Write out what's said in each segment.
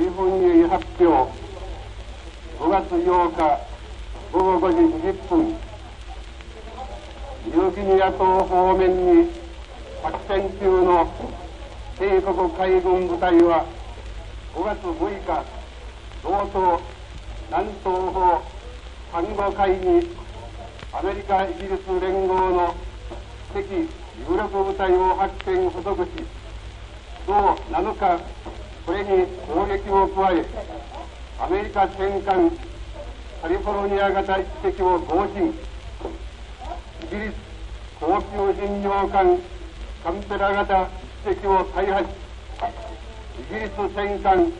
大本営発表5月8日午後5時20分ニューギニア島方面に作戦中の帝国海軍部隊は5月6日同島南東方珊瑚海にアメリカイギリス連合の敵有力部隊を発見捕捉し同7日これに攻撃を加えアメリカ戦艦カリフォルニア型一隻を合進イギリス高級巡洋艦カンペラ型一隻を大破しイギリス戦艦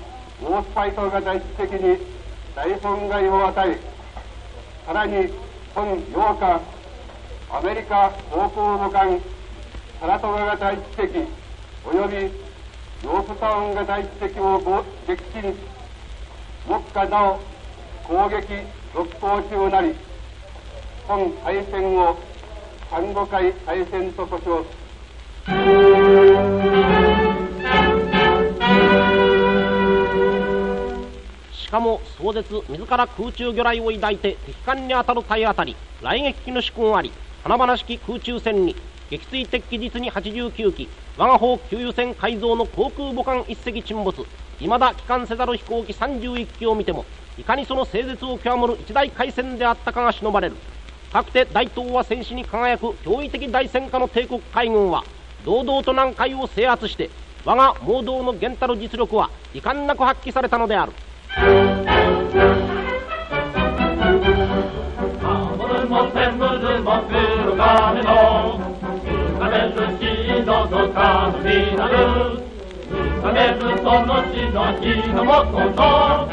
オースパイト型一隻に大損害を与えさらに本8日アメリカ航空母艦サラトガ型一隻およびヨークタウン型一隻を撃沈目下なお攻撃続行中なり本敗戦を珊瑚海敗戦と呼称しかも壮絶自ら空中魚雷を抱いて敵艦に当たる体当たり来撃機の主君あり華々しき空中戦に撃墜敵機実に89機我が方給油船改造の航空母艦一隻沈没未だ帰還せざる飛行機31機を見てもいかにその整絶を極むる一大海戦であったかが忍ばれる。かくて大東亜戦士に輝く驚異的大戦果の帝国海軍は堂々と南海を制圧して我が盲導の源たる実力は遺憾なく発揮されたのである。もなる。金寿その血の日のもとの